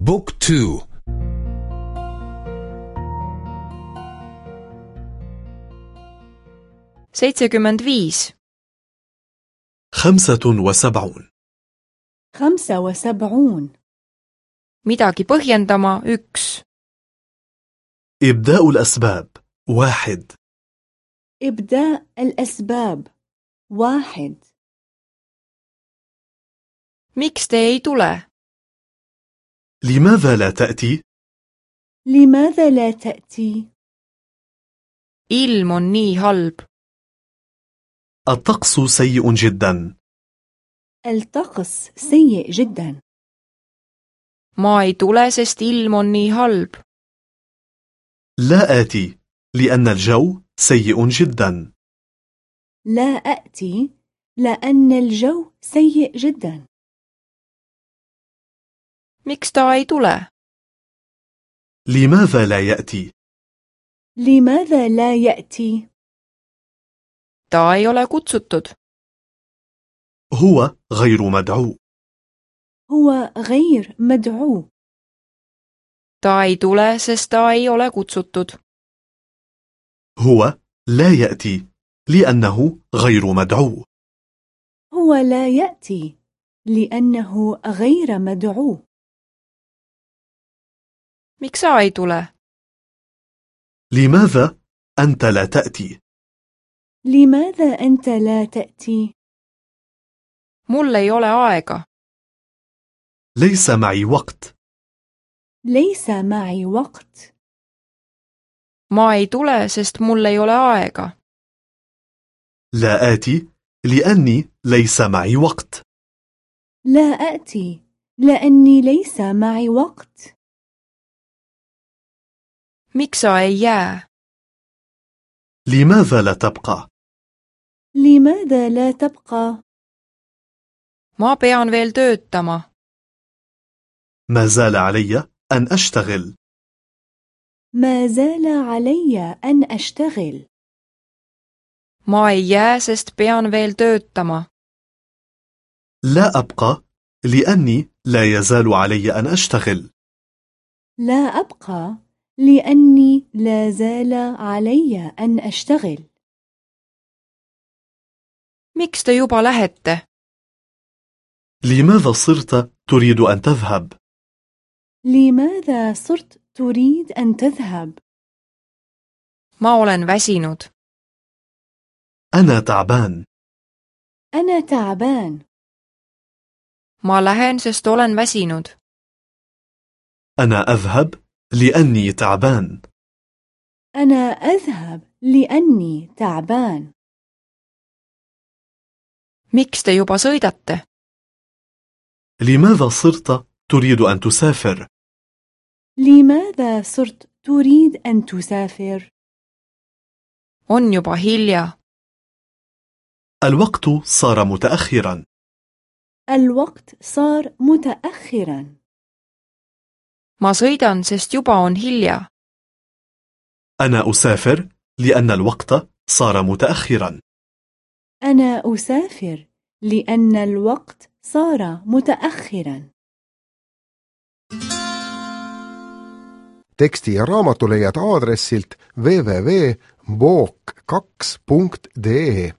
بوك تو seitsekümmend viis. خمسة وسبعون. خمسة وسبعون. Midagi põhjendama üks. إبداء الأسباب. واحد. إبداء الأسباب. واحد. Miks te ei tule? لماذا لا تأتي؟ لماذا لا تأتي؟ ilm on nii halb الطقس سيء جدا. الطقس سيء جدا. ma ei tule sest ilm on nii halb لا آتي لأن الجو سيء جدا. لا أأتي لأن الجو سيء جدا. Miks ta ei tule? لماذا لا يأتي؟ لماذا لا يأتي؟ ta ei ole kutsutud. هو غير مدعو. هو غير مدعو. Ta ei tule sest ta ei ole kutsutud. هو لا يأتي لأنه غير مدعو. هو لا يأتي لأنه غير مدعو. Miks sa ei tule? لماذا أنت لا تأتي؟ لماذا أنت لا تأتي؟ mul ei ole aega. ليس معي وقت. ليس معي وقت. Ma ei tule sest mul ei ole aega. لا آتي لأني ليس معي وقت. لا أأتي لأني ليس معي وقت. Miks sa ei jää لماذا لا تبقى؟ لماذا لا تبقى؟ ma pean veel töötama. ما زال علي أن أشتغل. ما زال علي أن أشتغل. ma ei jää sest pean veel töötama. لا أبقى لأني لا يزال علي أن أشتغل. لا أبقى لأني لا زال علي أن أشتغل. Miks te juba lähete? لماذا صرت تريد أن تذهب؟ لماذا صرت تريد أن تذهب؟ ma olen väsinud. أنا تعبان. أنا تعبان. Ma lähen sest olen väsinud. أنا أذهب؟ لأني تعبان. أنا أذهب لأني تعبان. Miks te juba sõidate? لماذا صرت تريد أن تسافر؟ لماذا صرت تريد أن تسافر؟ on juba hilja. الوقت صار متأخرا. الوقت صار متأخرا. Ma sõidan, sest juba on hilja أنا أسافر لأن الوقت صار متاخرا. أنا أسافر لأن الوقت صار متاخرا. Teksti raamatu leiate aadressilt www.book2.de